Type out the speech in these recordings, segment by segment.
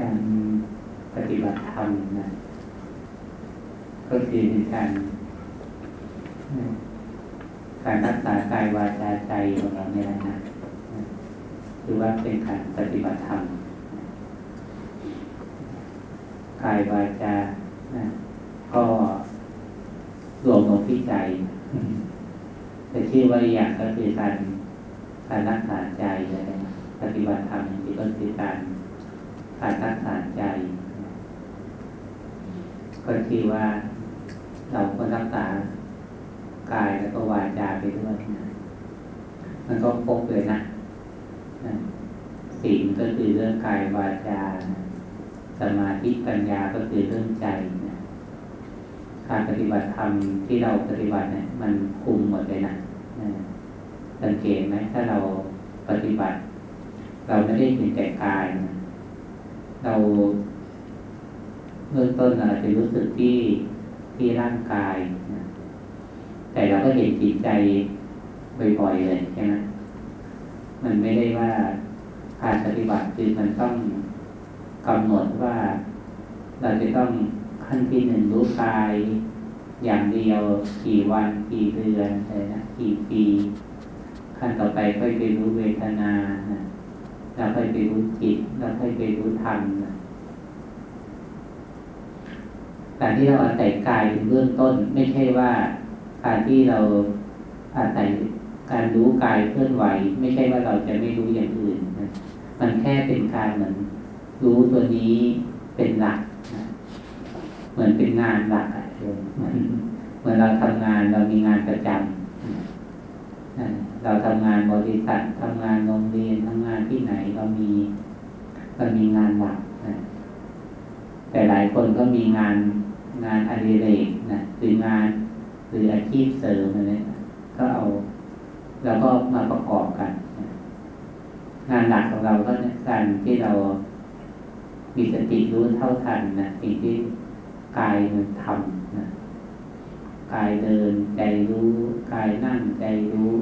การปฏิบัติธรรมนะก็คือการการรักษากายวาจาใจของเราเนี่ยนะคือว่าเป็นการปฏิบัติธรรมกายวาจาก็รวมลงที่ใจแต่ชื่อว่าอย่ากก็คือการการรักษาใจอะไรปฏิบัติธรรมนี่ก็คือการ การรักษาใจ ก็คือว่าเราก็รักษากายแล้วก็วาจาไปด้วยนะมันก็พบเลยนะสิ่งก็คือเรื่องกายวาจาสมาธิปัญญาก็คือเรื่องใจนะการปฏิบัติธรรมที่เราปฏิบัติเนี่ยมันคุมหมดเลยนะสังเกตไหมถ้าเราปฏิบัติ เราไม่ได้เห็นแต่กายนะ เราเบื้องต้นอาจจะรู้สึกที่ที่ร่างกายนะแต่เราก็เห็นจิตใจบ่อยๆเลยใช่ไหมมันไม่ได้ว่าการปฏิบัติคือมันต้องกำหนดว่า เราจะต้องขั้นที่หนึ่งรู้กาย อย่างเดียวกี่วันกี่เดือนอะไรนะกี่ปีขั้นต่อไปค่อยไปรู้เวทนานะ แล้วค่อยไปรู้จิตแล้วค่อยไปรู้ธรรมนะการที่เราอาศัยกายเป็นเบื้องต้น ไม่ใช่ว่าการที่เราอาศัยการรู้กายเคลื่อนไหว ไม่ใช่ว่าเราจะไม่รู้อย่างอื่นนะมันแค่เป็นการเหมือนรู้ตัวนี้เป็นหลักนะเหมือนเป็นงานหลักอะเหมือนเราทำงานเรามีงานประจำ เราทำงานบริษัททำงานโรงเรียนทำงานที่ไหนเรามีเรามีงานหลักนะแต่หลายคนก็มีงานงานอดิเรกนะหรืองานหรืออาชีพเสริมอะไรก็เอาเราก็มาประกอบกันงานหลักของเราก็การที่เรามีสติรู้เท่าทันนะสิ่งที่กายมันทำ กายเดินใจรู้กายนั่งใจรู้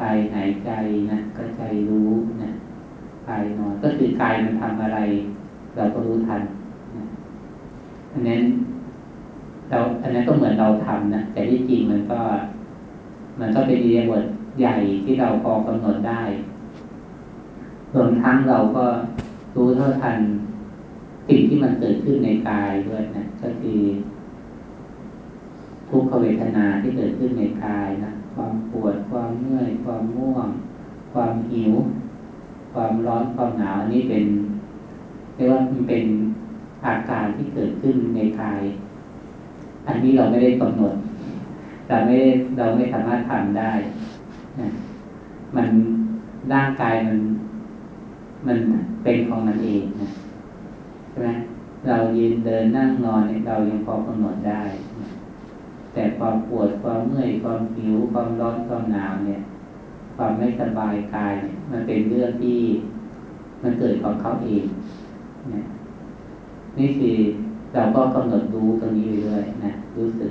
กายหายใจนะก็ใจรู้นะกายนอนก็คือกายมันทำอะไร เราก็รู้ทันนะอันนั้นเราอันนั้นก็เหมือนเราทำนะแต่ที่จริงมันก็ มันก็เป็นเรียบทใหญ่ที่เราพอกำหนดได้รวมทั้งเราก็รู้เท่าทันสิ่งที่มันเกิดขึ้นในกายด้วยนะก็คือ ทุกขเวทนาที่เกิดขึ้นในกายนะความปวดความเมื่อยความง่วง ความหิว ความร้อนความหนาวอันนี้เป็นเรียกว่ามันเป็นอาการที่เกิดขึ้นในกาย อันนี้เราไม่ได้กำหนดเราไม่เราไม่สามารถทำได้นะมันร่างกายมัน มันเป็นของมันเองนะใช่ไหมเรายืนเดินนั่งนอนเนี่ยเรายังพอกำหนดได้ แต่ความปวดความเมื่อยความหิวความร้อนความหนาวเนี่ย ความไม่สบายกายเนี่ยมันเป็นเรื่องที่มันเกิดของเขาเองนะนี่คือเราก็กำหนดรู้ตรงนี้ไปด้วยนะรู้สึก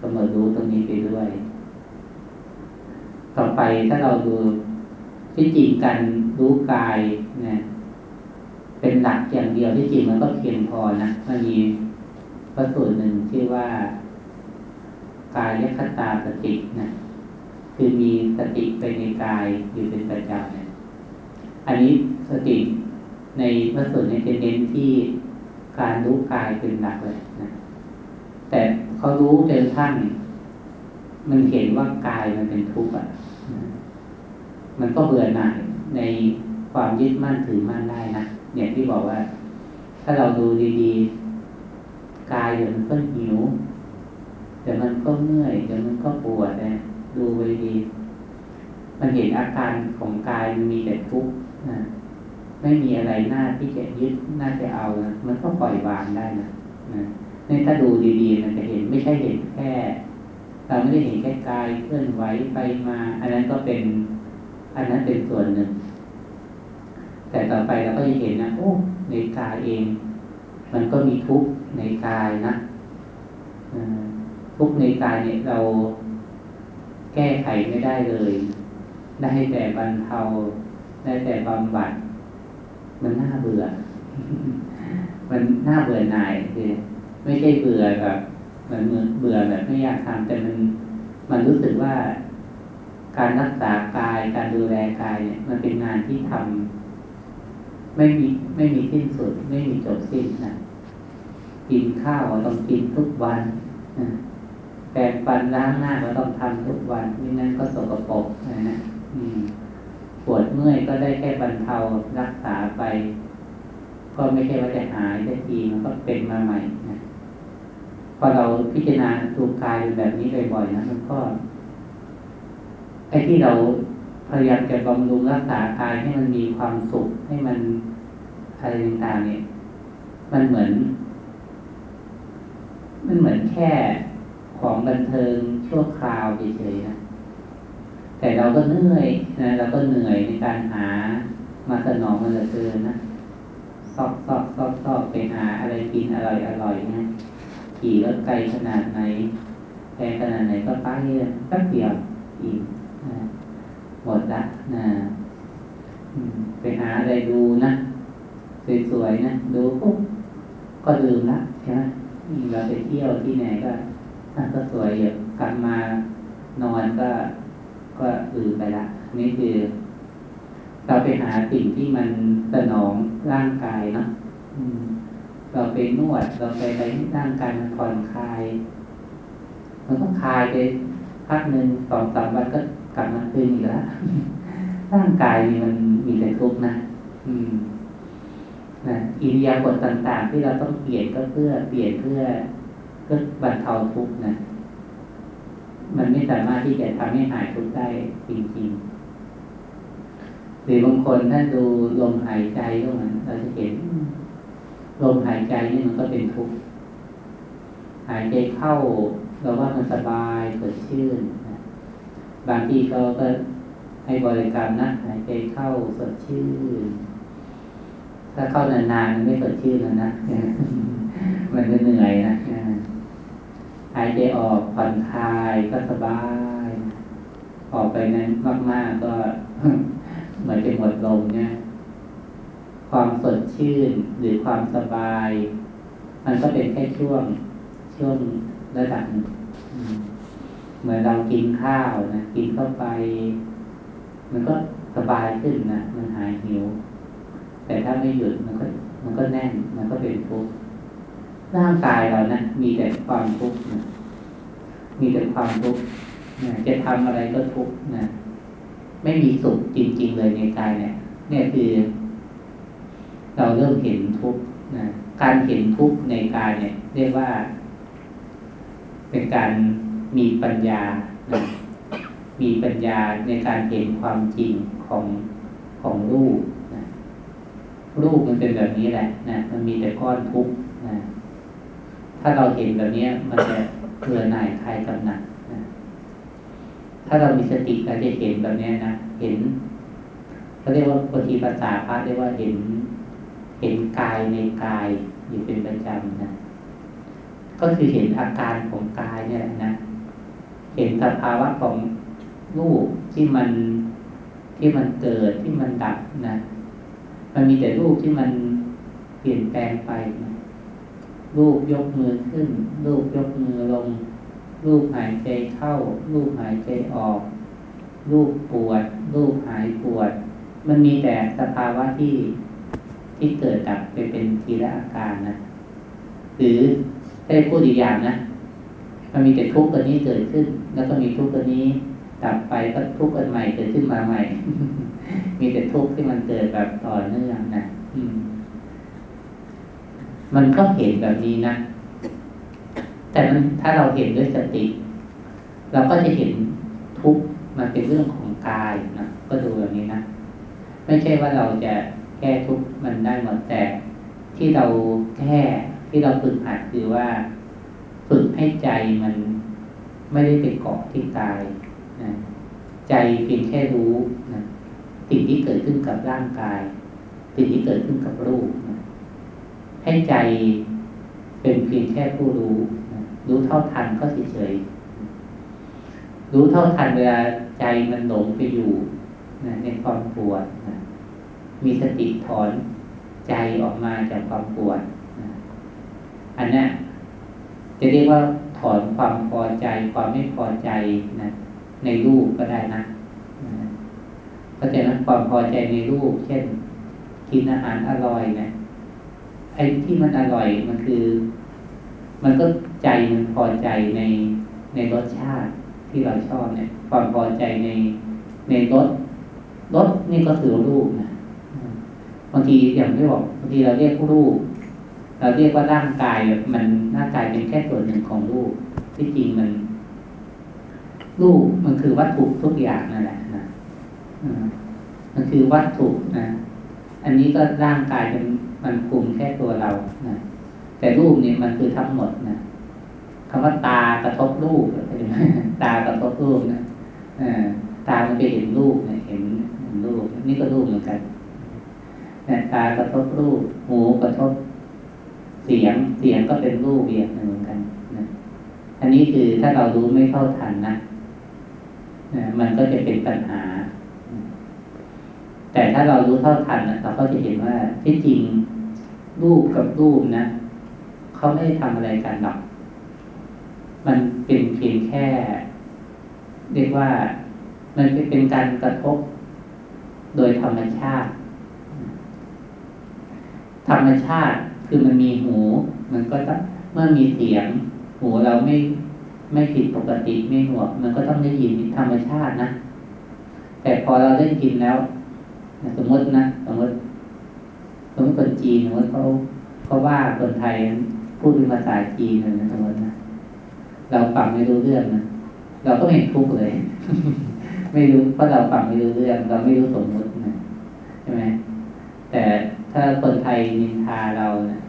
กำหนดรู้ตรงนี้ไปด้วย ต่อไปถ้าเราดูที่จริงการรู้กายนะเป็นหลักอย่างเดียวที่จริงมันก็เพียงพอนะมันมีพระสูตรหนึ่งชื่อว่า กายและคตาสตินะคือมีสติไปในกายอยู่เป็นประจำเนี่ยอันนี้สติในพระสูตรเนี้จะเน้นที่การรู้กายเป็นหลักเลยนะแต่เขารู้จนทั้งมันเห็นว่ากายมันเป็นทุกข์อะ มันก็เบื่อหน่ายในความยึดมั่นถือมั่นได้นะเนี่ยที่บอกว่า ถ้าเราดูดีๆ กายเดี๋ยวมันก็หิว ดี๋ยวมันก็เมื่อยเดี๋ยวมันก็ปวดนะดูไว้ดีมันเห็นอาการของกายมันมีแต่ทุกข์นะไม่มีอะไรน่าที่จะยึดน่าจะเอานะมันก็ปล่อยวางได้นะนะนี่ถ้าดูดีๆมันจะเห็นไม่ใช่เห็นแค่เราไม่ได้เห็นแค่กายเคลื่อนไหวไปมา อันนั้นก็เป็นอันนั้นเป็นส่วนหนึ่ง แต่ต่อไปเราก็จะเห็นนะโอ้ในกายเอง มันก็มีทุกข์ในกายนะ ทุกในกายเนี่ยเราแก้ไขไม่ได้เลย ได้แต่บรรเทา ได้แต่บำบัด มันน่าเบื่อ มันน่าเบื่อหน่ายคือไม่ใช่เบื่อแบบเหมือนเบื่อแบบไม่อยากทำแต่มันมันรู้สึกว่าการรักษากายการดูแลกายเนี่ย มันเป็นงานที่ทำไม่มีไม่มีสิ้นสุด ไม่มีจบสิ้นนะกินข้าวต้องกินทุกวัน แปรงฟันล้างหน้าก็ต้องทำทุกวันไม่นั้นก็สกปรกนะนะปวดเมื่อยก็ได้แค่บรรเทารักษาไป ก็ไม่ใช่ว่าจะหายได้ทีมันก็เป็นมาใหม่นะพอเราพิจารณาดูกายแบบนี้บ่อยๆนะมันก็ไอ้ที่เราพยายามจะบำรุงรักษากายให้มันมีความสุขให้มันอะไรต่างๆเนี่ย มันเหมือน มันเหมือนแค่ ของบันเทิงชั่วคราวเฉยๆนะแต่เราก็เหนื่อยนะเราก็เหนื่อยในการหามาสนองมันเหลือเกินนะซอกซอกซอกซอกไปหาอะไรกินอร่อยอร่อยนะขี่รถไกลขนาดไหนแพงขนาดไหนก็ไปแป๊บเดียวอีกนะหมดละนะไปหาอะไรดูนะสวยๆนะดูปุ๊บก็ลืมละใช่ไหมเราไปเที่ยวที่ไหนก็ ก็สวยอยู่กลับมานอนก็ก็อือไปละนี่คือ เราไปหาสิ่งที่มันสนองร่างกายเนาะเราไปนวด เราไปอะไรร่างกายมันผ่อนคลาย มันก็คลายไปพักหนึ่งสองสามวันก็กลับมาคืนอีกแล้วร่างกายมันมีแต่ทุกข์นะ อืมนะอิริยาบถต่าง ๆ ที่เราต้องเปลี่ยนก็เพื่อเปลี่ยนเพื่อ เพื่อบรรเทาทุกข์นะ มันไม่สามารถที่จะทำให้หายทุกข์ได้จริงๆหรือบางคนถ้าดูลมหายใจก็เหมือนเราจะเห็นลมหายใจนี่มันก็เป็นทุกข์หายใจเข้าเราว่ามันสบายสดชื่นบางทีเขาก็ให้บริกรรมนะหายใจเข้าสดชื่น ถ้าเข้านานๆมันไม่สดชื่นแล้วนะมันจะเหนื่อยนะายใจออกผ่อนคลายก็สบาย ออกไปนั้นมากๆก็เหมือนจะหมดลมเนี่ยความสดชื่นหรือความสบาย มันก็เป็นแค่ช่วงช่วงระดับเหมือนเรากินข้าวนะกินเข้าไป มันก็สบายขึ้นนะมันหายหิว แต่ถ้าไม่หยุดมันก็ มันก็แน่นมันก็เป็นทุกข์ ร่างกายเรานะมีแต่ความทุกข์นะมีแต่ความทุกข์นะจะทำอะไรก็ทุกข์นะไม่มีสุขจริง ๆ เลยในกายเนี่ย เนี่ยคือ เราเริ่มเห็นทุกข์นะการเห็นทุกข์ในกายเนี่ย เรียกว่า เป็นการมีปัญญานะมีปัญญาในการเห็นความจริงของของรูปนะรูปมันเป็นแบบนี้แหละนะมันมีแต่ก้อนทุกข์ ถ้าเราเห็นแบบนี้มันจะเบื่อหน่ายคลายกำหนัดนะถ้าเรามีสติเราจะเห็นแบบนี้นะเห็นเขาเรียกว่าปฏิปัสสาพระเรียกว่าเห็น เห็นกายในกายอยู่เป็นประจำนะก็คือเห็นอาการของกายเนี่ยนะเห็นสภาวะของรูปที่มันที่มันเกิดที่มันดับนะ มันมีแต่รูปที่มันเปลี่ยนแปลงไปนะ รูปยกมือขึ้น รูปยกมือลง รูปหายใจเข้า รูปหายใจออก รูปปวด รูปหายปวด มันมีแต่สภาวะที่ที่เกิดดับไปเป็นทีละอาการนะ หรือได้พูดอีกอย่างนะ มันมีแต่ทุกข์ตัวนี้เกิดขึ้น แล้วก็มีทุกข์ตัวนี้ดับไปก็ทุกข์อันใหม่เกิดขึ้นมาใหม่ มีแต่ทุกข์ที่มันเกิดแบบต่อเนื่องนะ มันก็เห็นแบบนี้นะ แต่มันถ้าเราเห็นด้วยสติ เราก็จะเห็นทุกมันเป็นเรื่องของกายนะก็ดูแบบนี้นะไม่ใช่ว่าเราจะแก้ทุกมันได้หมดแต่ที่เราแก้ที่เราฝึกหัดคือว่าฝึกให้ใจมันไม่ได้ไปเกาะที่กายนะใจเพียงแค่รู้นะสิ่งที่เกิดขึ้นกับร่างกาย สิ่งที่เกิดขึ้นกับรูปนะ ให้ใจเป็นเพียงแค่ผู้รู้ รู้เท่าทันก็เฉยๆรู้เท่าทันเวลาใจมันหลงไปอยู่นะในความปวดนะมีสติถอนใจออกมาจากความปวดนะอันนี้จะเรียกว่าถอนความพอใจ ความไม่พอใจนะในรูปก็ได้นะเพราะฉะนั้นความพอใจในรูป เช่น กินอาหารอร่อยนะ ไอ้ที่มันอร่อยมันคือ มันก็ใจมันพอใจในในรสชาติที่เราชอบเนี่ยความพอใจในในรสรสนี่ก็คือรูปนะบางทีอย่างที่บอกบางทีเราเรียกรูปเราเรียกว่าร่างกายมันร่างกายเป็นแค่ส่วนหนึ่งของรูปที่จริงมัน รูปมันคือวัตถุทุกอย่างนั่นแหละนะมันคือวัตถุนะ อันนี้ก็ร่างกายเป็น มันคุมแค่ตัวเรานะแต่รูปเนี่ยมันคือทั้งหมดนะคำว่าตากระทบรูปตากระทบรูปนะตามันไปเห็นรูปเนี่ยเห็นรูป นี่ก็รูปเหมือนกันนะตากระทบรูป หูกระทบ เสียงเสียงก็เป็นรูปเบียดเหมือนกันนะอันนี้คือถ้าเรารู้ไม่เท่าทันนะนะมันก็จะเป็นปัญหา แต่ถ้าเรารู้เท่าทันนะเราก็จะเห็นว่าที่จริง รูปกับรูปนะเขาไม่ได้ทำอะไรกันหรอก มันเป็นเพียงแค่ เรียกว่ามันเป็นการกระทบโดยธรรมชาติ ธรรมชาติคือมันมีหู มันก็ต้องเมื่อมีเสียง หูเราไม่ไม่ผิดปกติไม่หนวก มันก็ต้องได้ยินธรรมชาตินะ แต่พอเราได้ยินแล้ว สมมตินะ สมมติ สมมติคนจีนสมมติเขาเขาว่าคนไทยพูดเป็นภาษาจีนนะสมมตินะเราฟังไม่รู้เรื่องนะเราก็ไม่เห็นทุกข์เลย ไม่รู้เพราะเราฟังไม่รู้เรื่อง เราไม่รู้สมมตินะใช่ไหมแต่ถ้าคนไทยนินทาเราเนะ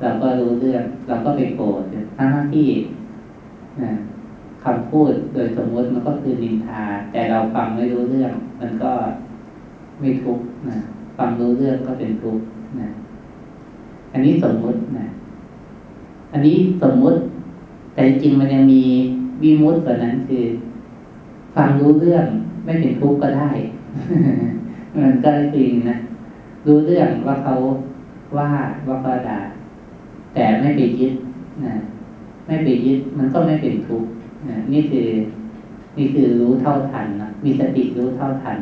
เราก็รู้เรื่อง เราก็ไปโกรธทั้งที่นะคำพูดโดยสมมติมันก็คือนินทา แต่เราฟังไม่รู้เรื่อง มันก็ไม่ทุกข์นะฟังรู้เรื่องก็เป็นทุกข์ นะอันนี้สมมุตินะอันนี้สมมุติ แต่จริงมันยังมีวิมุตต์กว่านั้นคือฟังรู้เรื่องไม่เป็นทุกข์ก็ได้มันก็จริงนะรู้เรื่องว่าเขาว่าว่าเขาด่าแต่ไม่ไปยึดนะไม่ไปยึดมันก็ไม่เป็นทุกข์นะนี่คือนี่คือรู้เท่าทันนะมีสติรู้เท่าทัน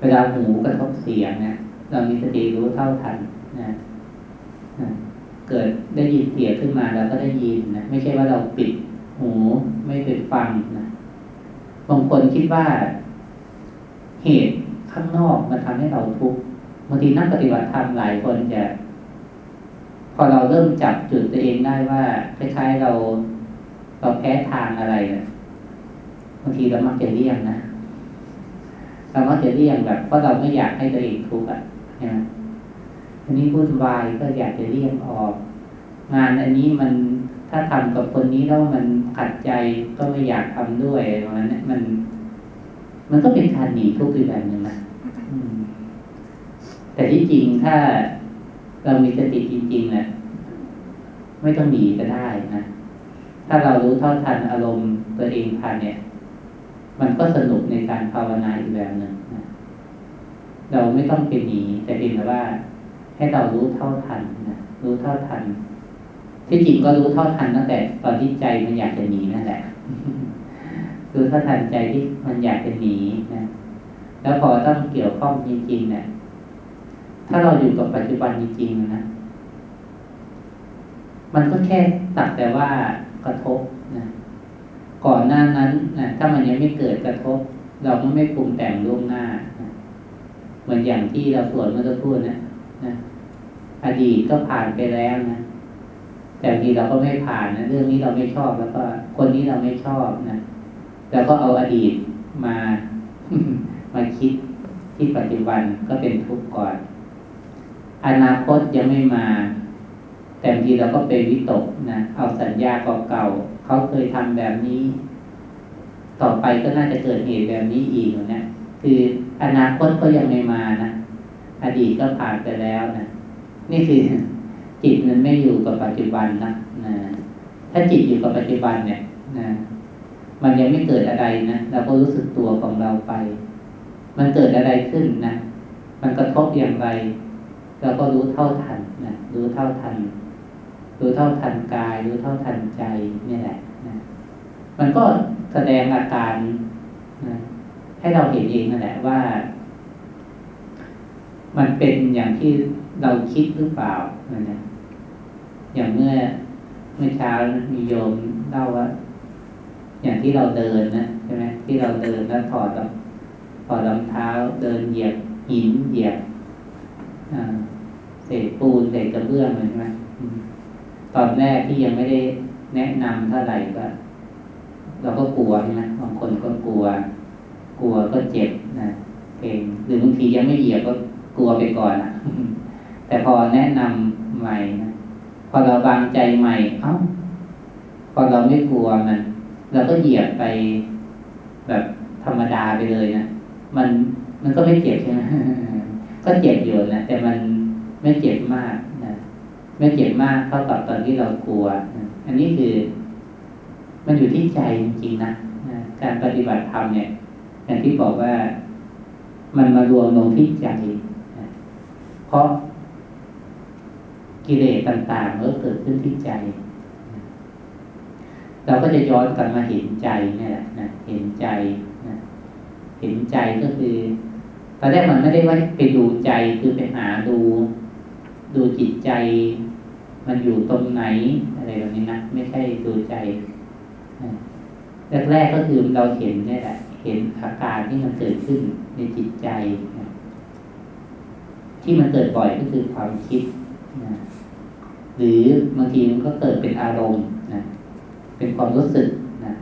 เวลาหูกระทบเสียงเนี่ย เรามีสติรู้เท่าทันนะเกิดได้ยินเสียงขึ้นมาเราก็ได้ยินนะไม่ใช่ว่าเราปิดหูไม่ไปฟังนะบางคนคิดว่าเหตุข้างนอกมันทำให้เราทุกข์บางทีนักปฏิบัติธรรมหลายคนจะ พอเราเริ่มจับจุดตัวเองได้ว่าคล้ายๆเราเราแพ้ทางอะไรนะบางทีเรามักจะเลี่ยงนะเรามักจะเลี่ยงแบบเพราะเราไม่อยากให้ตัวเองทุกข์อะ ใช่ไหมอันนี้วุ่นวายก็อยากจะเลี่ยงออก งานอันนี้มันถ้าทำกับคนนี้แล้วมันขัดใจก็ไม่อยากทำด้วยเพราะนั้นมัน มันก็เป็นการหนีทุกข์อีกแบบหนึ่งนะแต่ที่จริงถ้าเรามีสติจริงๆนะไม่ต้องหนีก็ได้นะถ้าเรารู้เท่าทันอารมณ์ตัวเองทันเนี่ย มันก็สนุกในการภาวนาอีกแบบหนึ่งนะ เราไม่ต้องเป็นหนีแต่เพียงแต่ว่า ให้เรารู้เท่าทันนะรู้เท่าทัน ที่จริงก็รู้เท่าทันตั้งแต่ตอนที่ใจมันอยากจะหนีนั่นแหละรู้เท่าทันใจที่มันอยากจะหนีนะแล้วพอต้องเกี่ยวข้องจริงๆเนี่ยถ้าเราอยู่กับปัจจุบันจริงๆนะมันก็แค่ตัดแต่ว่ากระทบนะก่อนหน้านั้นนะถ้ามันยังไม่เกิดกระทบ เราก็ไม่ปรุงแต่งล่วงหน้า เหมือนอย่างที่เราสวดเมื่อสักครู่นะนะอดีตก็ผ่านไปแล้วนะแต่บางทีเราก็ไม่ผ่านนะเรื่องนี้เราไม่ชอบแล้วก็ คนนี้เราไม่ชอบนะแล้วก็เอาอดีตมามาคิดที่ปัจจุบันก็เป็นทุกข์ก่อน อนาคตยังไม่มา แต่บางทีเราก็ไปวิตกนะเอาสัญญาเก่าๆเขาเคยทำแบบนี้ ต่อไปก็น่าจะเกิดเหตุแบบนี้อีกนะคือ อนาคตก็ยังไม่มานะอดีตก็ผ่านไปแล้วนะนี่คือจิตมันไม่อยู่กับปัจจุบันนะนะถ้าจิตอยู่กับปัจจุบันเนี่ยนะมันยังไม่เกิดอะไรนะเราก็รู้สึกตัวของเราไป มันเกิดอะไรขึ้นนะมันกระทบอย่างไรเราก็รู้เท่าทันนะรู้เท่าทันรู้เท่าทันกายรู้เท่าทันใจนี่แหละนะมันก็แสดงอาการนะ ให้เราเห็นเองนั่นแหละว่า มันเป็นอย่างที่เราคิดหรือเปล่านะอย่างเมื่อเมื่อเช้ามีโยมเล่าว่า อย่างที่เราเดินนะใช่ไหมที่เราเดินแล้วถอดถอดรองเท้าเดินเหยียบหินเหยียบเศษปูนเศษกระเบื้องใช่ไหมตอนแรกที่ยังไม่ได้แนะนำเท่าไหร่ก็ เราก็กลัวใช่ไหมบางคนก็กลัว กลัวก็เจ็บนะเก่งหรือบางทียังไม่เหยียบก็กลัวไปก่อนอะแต่พอแนะนำใหม่นะพอเราวางใจใหม่เอ้าพอเราไม่กลัวมันเราก็เหยียบไปแบบธรรมดาไปเลยนะมันมันก็ไม่เจ็บใช่ไหมก็เจ็บอยู่นะแต่มันไม่เจ็บมากนะไม่เจ็บมากเท่ากับตอนที่เรากลัวนะอันนี้คือ มันอยู่ที่ใจจริงๆนะนะการปฏิบัติธรรมเนี่ย อย่างที่บอกว่ามันมารวมลงที่ใจเพราะกิเลสต่างๆมันก็เกิดขึ้นที่ใจ เราก็จะย้อนกลับมาเห็นใจนี่แหละนะเห็นใจนะเห็นใจก็คือตอนแรกมันไม่ได้ว่าไปดูใจคือไปหาดู ดูจิตใจ มันอยู่ตรงไหนอะไรแบบนี้นะไม่ใช่ดูใจแรกๆก็คือเราเห็นนี่แหละ เห็นอาการที่มันเกิดขึ้นในจิตใจนะที่มันเกิดบ่อยก็คือความคิดนะหรือบางทีมันก็เกิดเป็นอารมณ์นะเป็นความรู้สึกนะ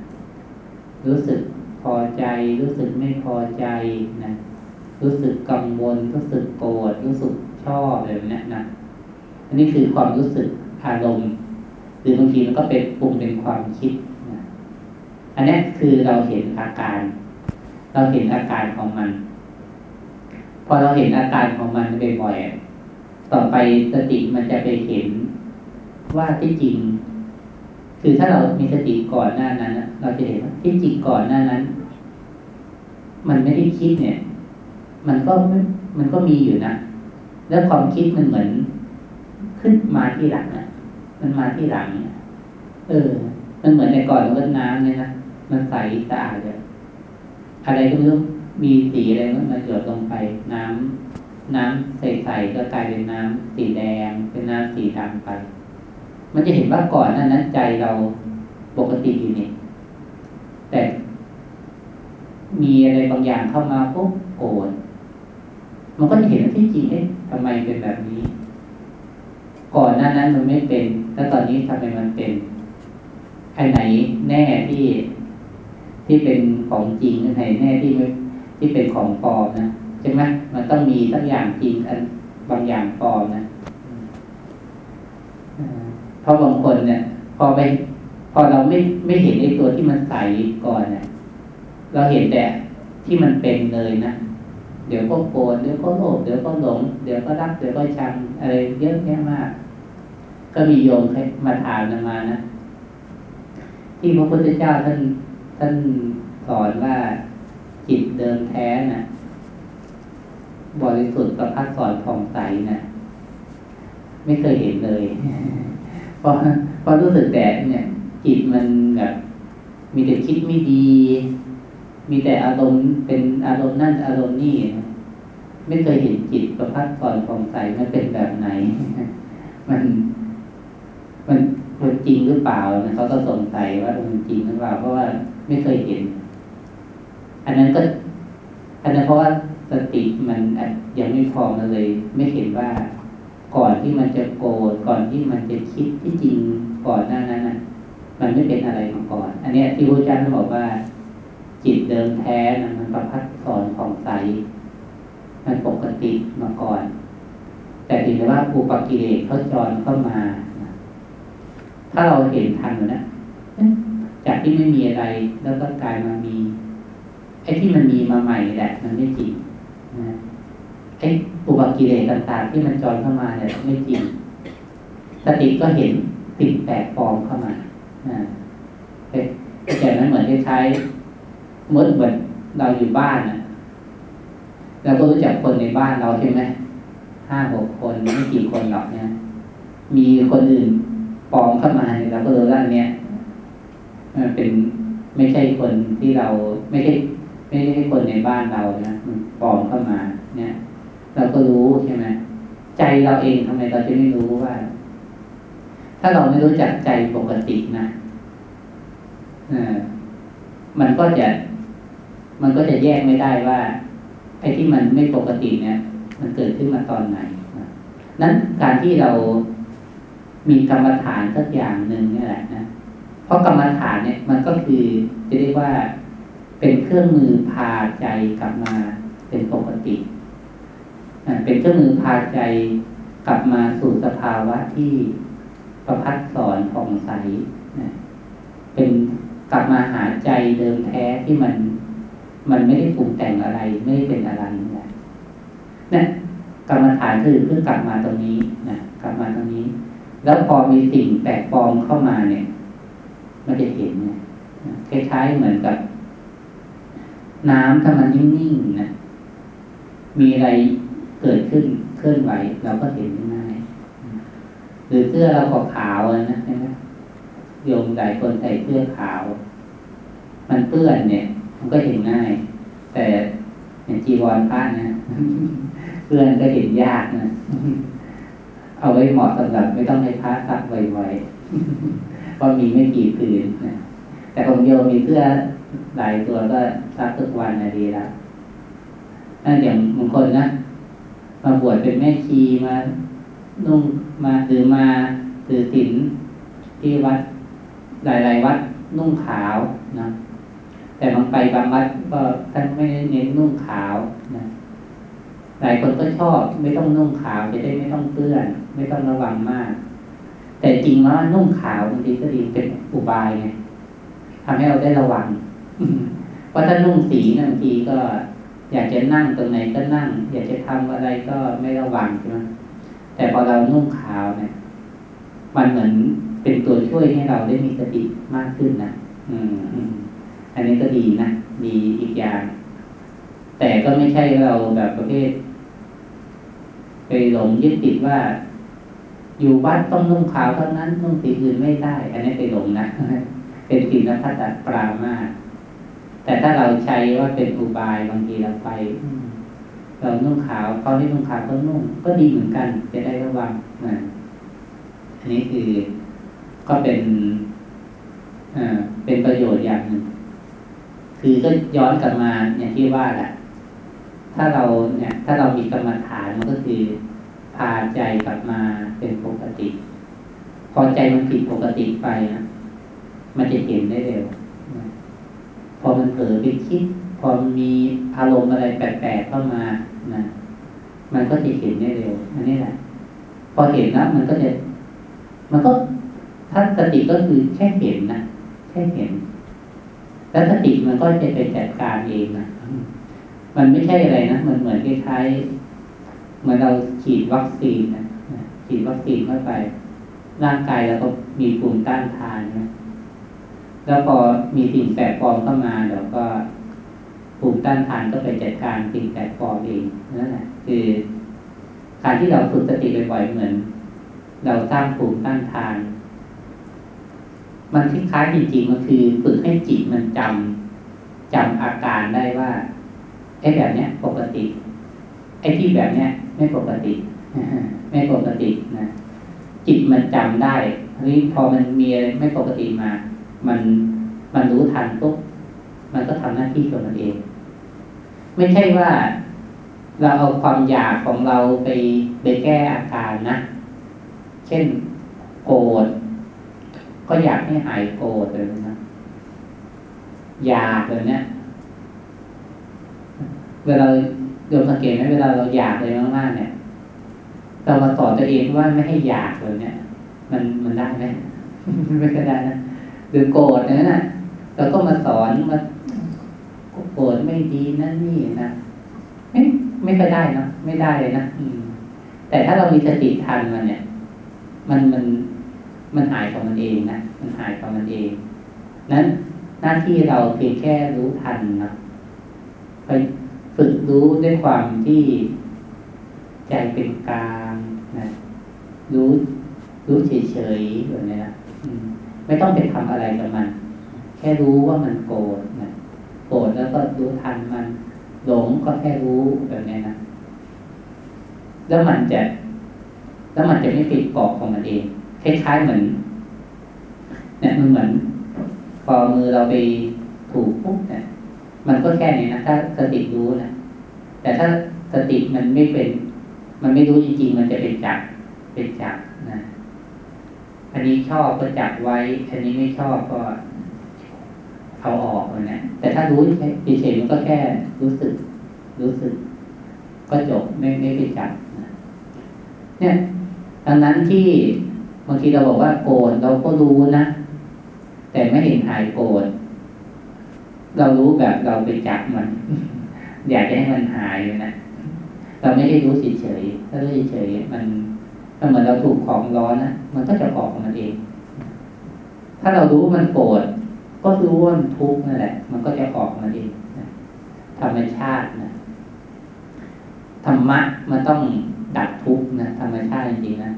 รู้สึกพอใจ รู้สึกไม่พอใจนะรู้สึกกังวล รู้สึกโกรธรู้สึกชอบอะไรแบบนี้นะอันนี้คือความรู้สึกอารมณ์หรือบางทีมันก็เป็นปรุงเป็นความคิดนะอันนี้คือเราเห็นอาการ เราเห็นอาการของมัน พอเราเห็นอาการของมันบ่อยๆต่อไปสติมันจะไปเห็นว่าที่จริง คือถ้าเรามีสติก่อนหน้านั้นเราจะเห็นว่าที่จริงก่อนหน้านั้น มันไม่ได้คิดเนี่ย มันก็มันก็มีอยู่นะแล้วความคิดมันเหมือนขึ้นมาที่หลังนะมันมาที่หลังเนี่ยเออ มันเหมือนในก่อนรดน้ำเนี่ยนะมันใสสะอาดเลย อะไรก็ไม่รู้มีสีอะไรมันหยดลงไปน้ำน้ำใสๆก็กลายเป็นน้ำสีแดง เป็นน้ำสีดำไป มันจะเห็นว่าก่อนนั้นนั้นใจเราปกติอยู่นี่แต่มีอะไรบางอย่างเข้ามาปุ๊บโกรธมันก็จะเห็นที่จริงเอ๊ะทำไมเป็นแบบนี้ ก่อนหน้านั้นมันไม่เป็น แล้วตอนนี้ทำไมมันเป็นไอ้ไหนแน่ที่ ที่เป็นของจริงไอ้ไหนแน่ที่ไม่ที่เป็นของปลอมนะใช่ไหมมันต้องมีสักอย่างจริงอันบางอย่างปลอมนะเพราะบางคนเนี่ย พอไปพอเราไม่ไม่เห็นไอ้ตัวที่มันใสก่อนเนี่ยเราเห็นแต่ที่มันเป็นเลยนะเดี๋ยวก็โกรธเดี๋ยวก็โลภเดี๋ยวก็หลง เดี๋ยวก็รักเดี๋ยวก็ชังอะไรเยอะแยะมาก ก็มีโยมมาถามมานะที่พระพุทธเจ้าท่าน ท่านสอนว่าจิตเดิมแท้นะ่ะบริสุทธิ์ประพัดสอนผ่องใสนะ่ะไม่เคยเห็นเลยพอพอรู้สึกแต่เนี่ย จิตมันแบบมีแต่คิดไม่ดี มีแต่อารมณ์เป็นอารมณ์นั่นอารมณ์นี่ไม่เคยเห็นจิตประพัดสอนผ่องใสมันเป็นแบบไหน มัน มันมันจริงหรือเปล่าเขาก็สงสัยว่ามันจริงหรือเปล่าเพราะว่า ไม่เคยเห็น อันนั้นก็อันนั้นเพราะว่าสติมันยังไม่พอมเลย ไม่เห็นว่าก่อนที่มันจะโกรธก่อนที่มันจะคิดที่จริงก่อนหน้านั้นน่ะ มันไม่เป็นอะไรมาก่อน อันนี้ที่พระอาจารย์บอกว่า จิตเดิมแท้นะมันประพัดสอนของใส มันปกติมาก่อน แต่ถึงว่าอุปกิเลสเขาจรเข้ามา ถ้าเราเห็นทันนะ จากที่ไม่มีอะไร แล้วก็กลายมามี ไอ้ที่มันมีมาใหม่แหละมันไม่จริงนะไอ้อุปกิเลสต่างๆ ที่มันจรเข้ามาเนี่ยไม่จริง สติก็เห็นสิ่งแปลกปลอมเข้ามานะแต่นั้นเหมือนใช้เมื่อเหมือนเราอยู่บ้านนะเราก็รู้จักคนในบ้านเราใช่ไหมห้าหกคนไม่กี่คนหรอกเนี่ยมีคนอื่นปลอมเข้ามาเราก็รู้ว่าเนี่ย มันเป็นไม่ใช่คนที่เราไม่ใช่ไม่ใช่คนในบ้านเรานะมันปลอมเข้ามา เนี่ย เราก็รู้ใช่ไหมใจเราเองทำไมเราจะไม่รู้ว่า ถ้าเราไม่รู้จักใจปกตินะเออมันก็จะ มันก็จะแยกไม่ได้ว่า ไอ้ที่มันไม่ปกติเนี่ย มันเกิดขึ้นมาตอนไหนนั้นการที่เรามีกรรมฐานสักอย่างหนึ่งนี่แหละนะ ราะกรรมฐานเนี่ยมันก็คือจะเรียกว่าเป็นเครื่องมือพาใจกลับมาเป็นปกติเป็นเครื่องมือพาใจกลับมาสู่สภาวะที่ประพัดสอนผ่องใสเป็นกลับมาหาใจเดิมแท้ที่มัน มันไม่ได้ปรุงแต่งอะไร ไม่ได้เป็นอะไรนะนี่กรรมฐานคือเพิ่งกลับมาตรงนี้นะกลับมาตรงนี้ แล้วพอมีสิ่งแปลกปลอมเข้ามาเนี่ย ไมันจะเห็นเนี่ยคล้ายๆเหมือนกับ น้ำถ้ามันนิ่งๆนะมีอะไรเกิดขึ้นเคลื่อนไหวเราก็เห็นง่ายหรือเสื้อเราขาวนะใช่ไหมโยมหลายคนใส่เสื้อขาว มันเปื้อนเนี่ย มันก็เห็นง่าย แต่อย่างจีวรพระนะเปื้อนก็เห็นยากนะเอาไว้เหมาะสำหรับไม่ต้องให้พระซักไวๆ เพราะมีไม่กี่ผืนนะแต่ของโยมมีเสื้อหลายตัวก็ซักทุกวันนะดีแล้วนั่นอย่างบางคนนะมาบวชเป็นแม่ชีมานุ่งมาหรือมาถือศีลที่วัดหลาย ๆ วัดนุ่งขาวนะแต่บางไปบางวัดก็ท่านไม่เน้นนุ่งขาวนะหลายคนก็ชอบไม่ต้องนุ่งขาวจะได้ไม่ต้องเปื้อน ไม่ต้องระวังมาก แต่จริงว่านุ่งขาวบางทีก็ดีเป็นอุบายไงทำให้เราได้ระวังเพราถ้านุ่งสีบางทีก็ อยากจะนั่งตรงไหนก็นั่ง อยากจะทำอะไรก็ไม่ระวังใช่ไหมแต่พอเรานุ่งขาวเนี่ยมันเหมือนเป็นตัวช่วยให้เราได้มีสติมากขึ้นนะอืมอันนี้ก็ดีนะดีอีกอย่าง แต่ก็ไม่ใช่เราแบบประเภท ไปหลงยึดติดว่า อยู่วัดต้องนุ่งขาวเท่านั้นนุ่งสีอื่นไม่ได้ อันนี้ไปหลงนะ เป็นศีลพัฒปรามาแต่ถ้าเราใช้ว่าเป็นอุบายบางทีเราไปเรานุ่งขาวเขาที่นุ่งขาวก็นุ่ง ก็ดีเหมือนกัน จะได้ระวังนะอันนี้คือก็เป็นอ่าเป็นประโยชน์อย่างหนึ่งคือก็ย้อนกลับมาอย่างที่ว่าแหละถ้าเราเนี่ย ถ้าเรามีกรรมฐานมันก็คือ พาใจกลับมาเป็นปกติ พอใจมันผิดปกติไปนะมันจะเห็นได้เร็วพอมันเผลอไปคิด พอมีอารมณ์อะไรแปลกๆเข้ามานะมันก็จะเห็นได้เร็วอันนี้แหละ พอเห็นแล้วมันก็จะ มันก็ถ้านสติก็คือแค่เห็นนะแค่เห็น แล้วสติมันก็จะไปจัดการเองนะมันไม่ใช่อะไรนะมันเหมือนคล้ายๆ เหมือนเราฉีดวัคซีนนะฉีดวัคซีนเข้าไป ร่างกายเราก็มีภูมิต้านทานนะแล้วพอมีสิ่งแปลกปลอมเข้ามาเดี๋ยวก็ภูมิต้านทานก็ไปจัดการสิ่งแปลกปลอมเองนั่นแหละคือการที่เราฝึกสติบ่อยๆเหมือน เราสร้างภูมิต้านทาน มันคล้ายๆจริงๆมันคือฝึกให้จิตมันจำจำอาการได้ว่าไอ้แบบเนี้ย ปกติไอ้ที่แบบเนี้ย ไม่ปกติไม่ปกตินะจิตมันจำได้เฮ้ยพอมันมีอะไรไม่ปกติมา มันมันรู้ทันปุ๊บมันก็ทำหน้าที่ของมันเอง ไม่ใช่ว่า เราเอาความอยากของเราไปไปแก้อาการนะ เช่นโกรธก็อยากให้หายโกรธเลยนะอยากเลยเนี่ยเวลา โยมสังเกตไหมเวลาเราอยากเลยมากๆเนี่ยเรามาสอนตัวเองว่าไม่ให้อยากเลยเนี่ย มันมันได้ไหมไม่ได้นะหรือโกรธนั่นน่ะเราก็มาสอนมาโกรธไม่ดีนั่นนี่นะไม่ไม่ค่อยได้นะไม่ได้เลยนะอืม แต่ถ้าเรามีสติทันมันเนี่ย มันมันมันหายของมันเองนะมันหายของมันเอง นั้นหน้าที่เราเพียงแค่รู้ทันนะไป ฝึกรู้ด้วยความที่ใจเป็นกลางนะรู้ รู้เฉยๆแบบนี้นะไม่ต้องไปทำอะไรกับมัน แค่รู้ว่ามันโกรธนะโกรธแล้วก็รู้ทันมัน หลงก็แค่รู้แบบนี้นะแล้วมันจะ แล้วมันจะไม่ปิดเกาะของมันเองคล้ายๆเหมือนเนี่ยมันเหมือนพอมือเราไปถูกปุ๊บเนี่ย มันก็แค่นี้นะถ้าสติรู้นะแต่ถ้าสติมันไม่เป็น มันไม่รู้จริง ๆ มันจะเป็นจับเป็นจับนะอันนี้ชอบก็จับไว้ อันนี้ไม่ชอบก็ เอาออกนะแต่ถ้ารู้เฉยๆมันก็แค่รู้สึก รู้สึก ก็จบไม่ไม่ไปจับนะเนี่ยดังนั้นที่บางทีเราบอกว่าโกรธเราก็รู้นะแต่ไม่เห็นหายโกรธ เรารู้แบบเราไปจับมัน อยากจะให้มันหายนะเราไม่ได้รู้เฉยๆถ้ารู้เฉยๆมันมันเหมือนเราถูกของร้อนนะมันก็จะออกของมันเอง ถ้าเรารู้มันโกรธก็รู้ว่ามันทุกข์นั่นแหละ มันก็จะออกมันเองธรรมชาตินะธรรมะมันต้องดับทุกข์นะธรรมชาติจริงๆนะ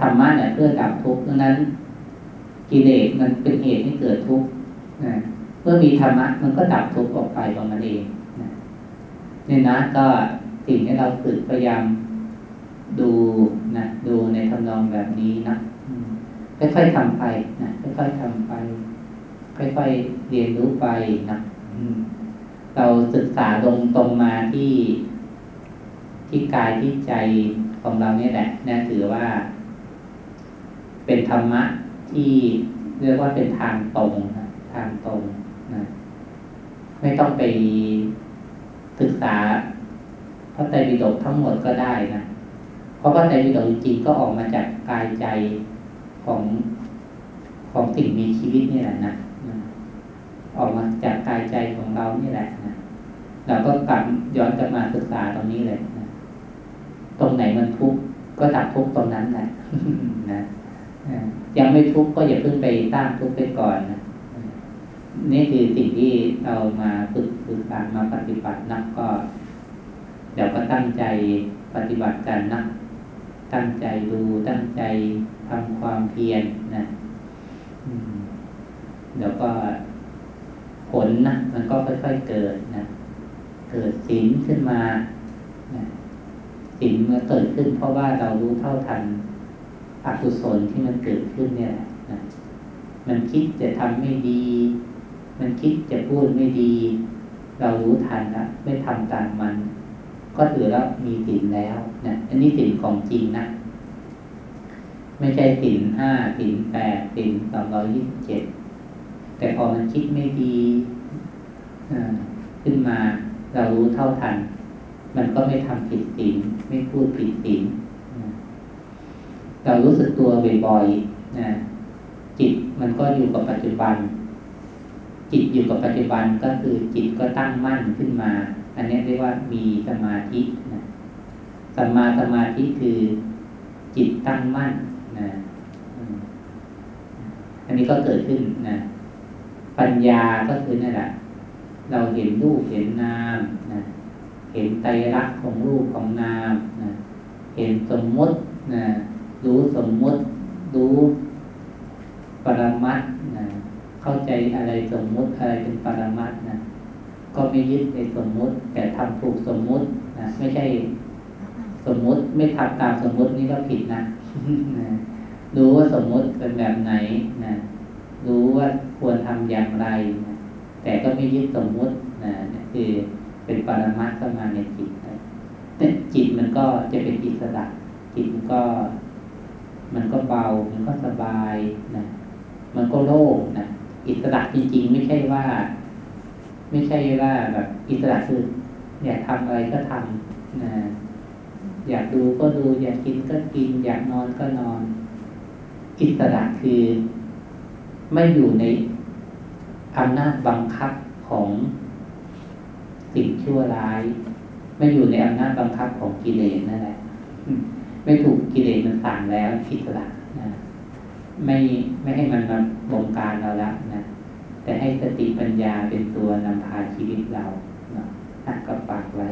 ธรรมะเนี่ยเพื่อดับทุกข์ดังนั้น กิเลสมันเป็นเหตุให้เกิดทุกข์นะ เมื่อมีธรรมะมันก็ดับทุกข์ออกไปของมันเองนะนี่นะก็สิ่งที่เราฝึกพยายามดูนะดูในทำนองแบบนี้นะค่อยๆทำไปนะค่อยๆทำไป ค่อยๆเรียนรู้ไปนะเราศึกษาลงตรงมาที่ที่กายที่ใจของเราเนี่ยแหละนะถือว่า เป็นธรรมะที่เรียกว่าเป็นทางตรงนะทางตรง ไม่ต้องไปศึกษาพระไตรปิฎกทั้งหมดก็ได้นะเพราะพระไตรปิฎกจริงก็ออกมาจากกายใจของของสิ่งมีชีวิตนี่แหละนะออกมาจากกายใจของเรานี่แหละนะเราก็กลับย้อนกลับมาศึกษาตรงนี้เลยนะตรงไหนมันทุกข์ก็ดับทุกข์ตรงนั้นแหละนะยังไม่ทุกข์ก็อย่าเพิ่งไปสร้างทุกข์ไปก่อนนะ นี่คือสิ่งที่เรามาฝึกฝึกการมาปฏิบัตินักก็ เดี๋ยวก็ตั้งใจปฏิบัติกันนะตั้งใจดูตั้งใจทำความเพียรนะเดี๋ยวก็ผลนะมันก็ค่อยๆเกิดนะเกิดสินขึ้นมาสินเมื่อเกิดขึ้น เพราะว่าเรารู้เท่าทันอกุศลที่มันเกิดขึ้นเนี่ยนะมันคิดจะทำไม่ดี มันคิดจะพูดไม่ดี เรารู้ทันนะไม่ทำตามมัน ก็ถือว่ามีสินแล้วนะอันนี้สินของจริงนะ ไม่ใช่สินห้าสินแปดสินสองร้อยยี่สิบเจ็ดแต่พอมันคิดไม่ดีขึ้นมาเรารู้เท่าทัน มันก็ไม่ทำผิดศีลไม่พูดผิดศีลเรารู้สึกตัวบ่อยๆนะจิตมันก็อยู่กับปัจจุบัน จิตอยู่กับปัจจุบันก็คือจิตก็ตั้งมั่นขึ้นมา อันนี้เรียกว่ามีสมาธินะสัมมาสมาธิคือจิตตั้งมั่นนะอันนี้ก็เกิดขึ้นนะปัญญาก็คือนั่นแหละเราเห็นรูปเห็นนามนะเห็นไตรลักษณ์ของรูปของนามนะเห็นสมมตินะรู้สมมติ รู้ปรมัตนะ เข้าใจอะไรสมมุติอะไรเป็นปรมัตนะ ก็ไม่ยึดในสมมุติ แต่ทำถูกสมมุตินะไม่ใช่สมมุติไม่ทำตามสมมุตินี่ก็ผิดนะรู้ว่าสมมุติเป็นแบบไหนนะรู้ว่าควรทำอย่างไรนะแต่ก็ไม่ยึดสมมุตินะคือเป็นปรมัตเข้ามาในจิตนะจิตมันก็จะเป็นอิสระจิตมันก็ มันก็เบา มันก็สบายนะมันก็โล่งนะ อิสระจริงๆ ไม่ใช่ว่า ไม่ใช่ว่าแบบอิสระคืออยากทำอะไรก็ทำนะอยากดูก็ดู อยากกินก็กิน อยากนอนก็นอน อิสระคือไม่อยู่ในอำนาจบังคับของสิ่งชั่วร้าย ไม่อยู่ในอำนาจบังคับของกิเลสนั่นแหละไม่ถูกกิเลสมันสั่งแล้วอิสระนะ ไม่ไม่ให้มันมาบงการเราละนะแต่ให้สติปัญญาเป็นตัวนำพาชีวิตเรานะก็ฝากไว้